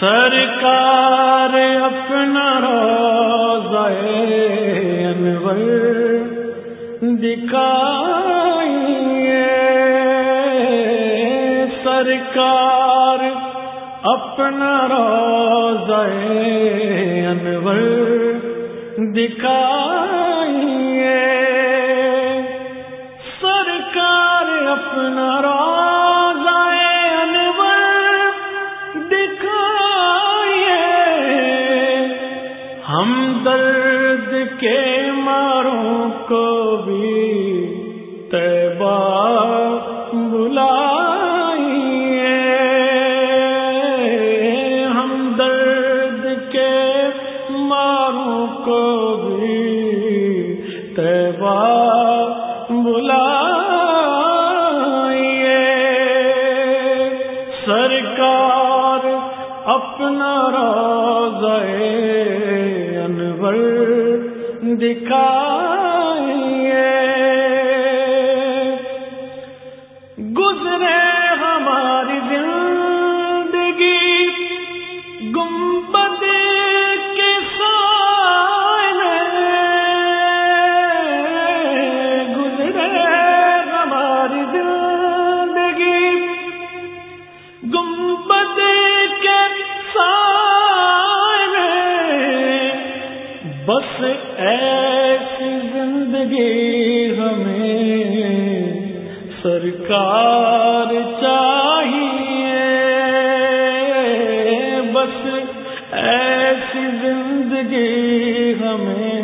سرکار اپنا انور دکھائیے۔ سرکار اپنا انور دکھائیے۔ کے ماروں کو بھی تیبا بلائیے۔ ہم درد کے ماروں کو بھی تیبا بلائیے۔ سرکار اپنا روزے دکھائیے۔ گزرے بس ایسی زندگی ہمیں سرکار چاہیے۔ بس ایسی زندگی ہمیں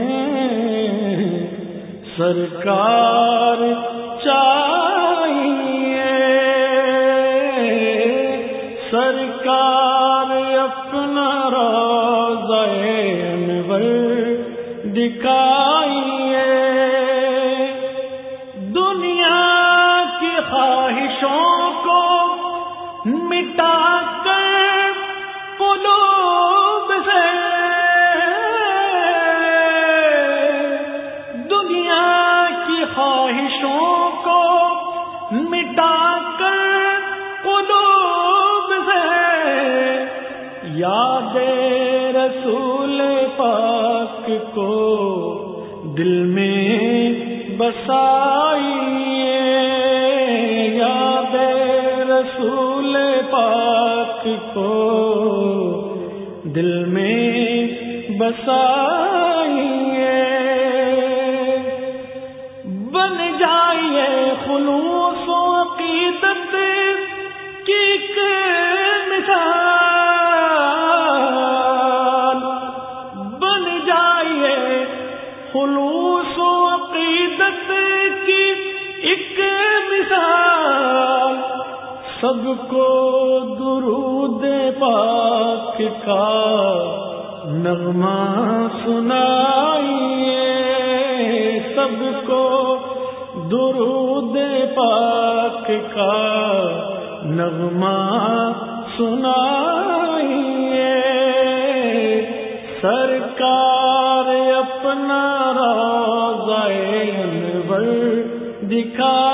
سرکار چاہیے۔ سرکار اپنا دکھائیے دنیا کی خواہشوں کو مٹا کر قلوب سے۔ دنیا کی خواہشوں کو مٹا کر قلوب سے۔ یاد رسول حق کو دل میں بسائیے یاد رسول پاک کو دل میں بسائیے۔ بن جا سب کو درود پاک کا نغمہ سنائیے، سب کو درود پاک کا نغمہ سنائیے۔ سرکار اپنا انور دکھائیے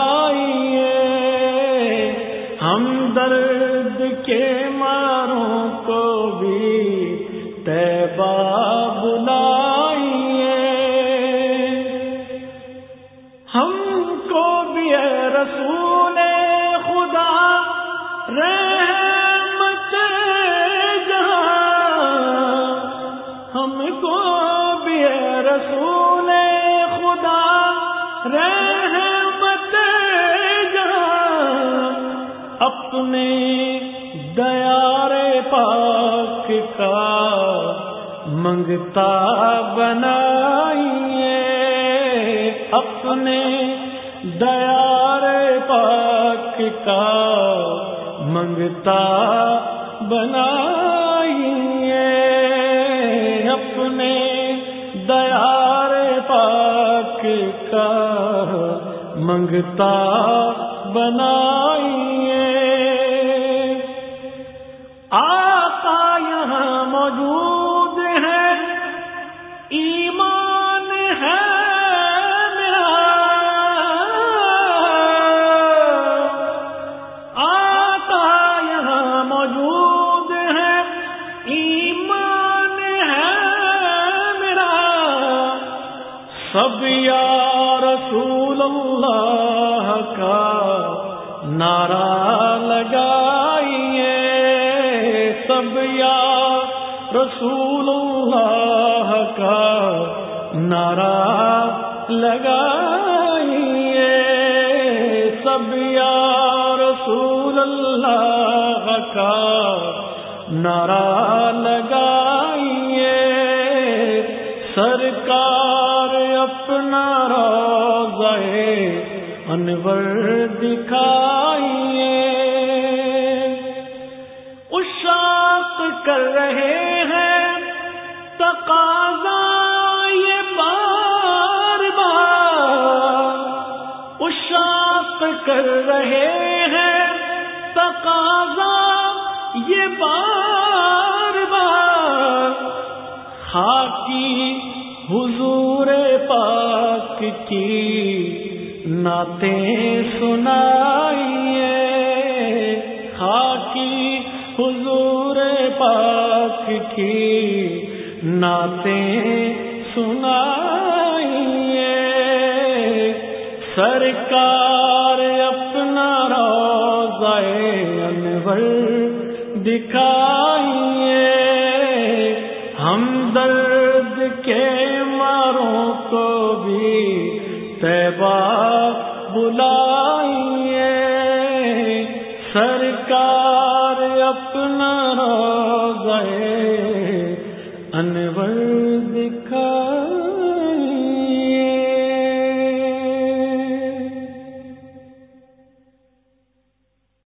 ہم درد کے ماروں کو بھی تیبا بلائیے۔ ہم کو بھی رسول خدا، رحمت جہاں۔ ہم کو بھی رسول خدا، رحمت اپنے دیار پاک کا منگتا بنائیے اپنے دیار پاک کا منگتا بنائیے اپنے دیار پاک کا منگتا بنائیے سب یا رسول اللہ کا نعرہ لگائیے۔ سب یا رسول اللہ کا نعرہ لگائیے۔ سب یا رسول اللہ کا نعرہ لگائیے اپنا روزے انور دکھائیے۔ اشاق کر رہے ہیں، تقاضا یہ بار بار۔ اشاق کر رہے ہیں، تقاضا یہ بار بار۔ خاکی حضور پاک کی نعتیں سنائیے۔ خاکی حضور پاک کی نعتیں سنائیے۔ سرکار اپنا روزائے انور دکھائیے۔ ہم درد کے کو بھی تیبا بلائیے۔ سرکار اپنا گئے انور